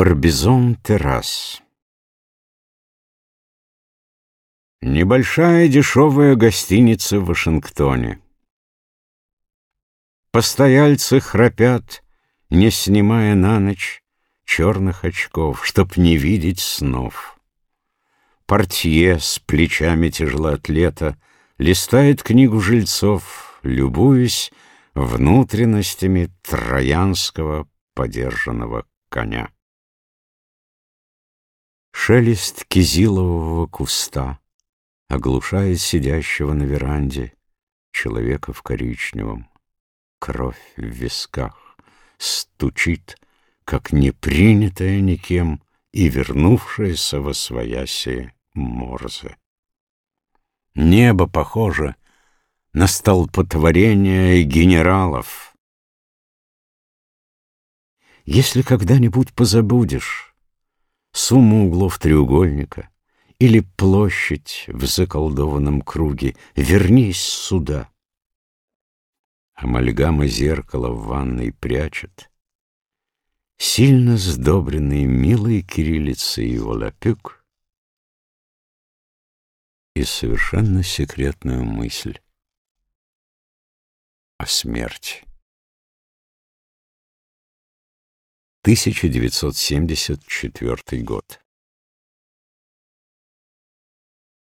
Барбизон террас Небольшая дешевая гостиница в Вашингтоне. Постояльцы храпят, не снимая на ночь черных очков, чтоб не видеть снов. Портье с плечами тяжелоатлета листает книгу жильцов, любуясь внутренностями троянского подержанного коня. Шелест кизилового куста оглушает сидящего на веранде человека в коричневом. Кровь в висках стучит, как не принятая никем и вернувшаяся во свояси Морзе. Небо похоже на столпотворение генералов. Если когда-нибудь позабудешь сумму углов треугольника или площадь в заколдованном круге, вернись сюда. Амальгама зеркала в ванной прячет, сильно сдобренный милой кириллицей волопюк — и совершенно секретную мысль о смерти. 1974 год.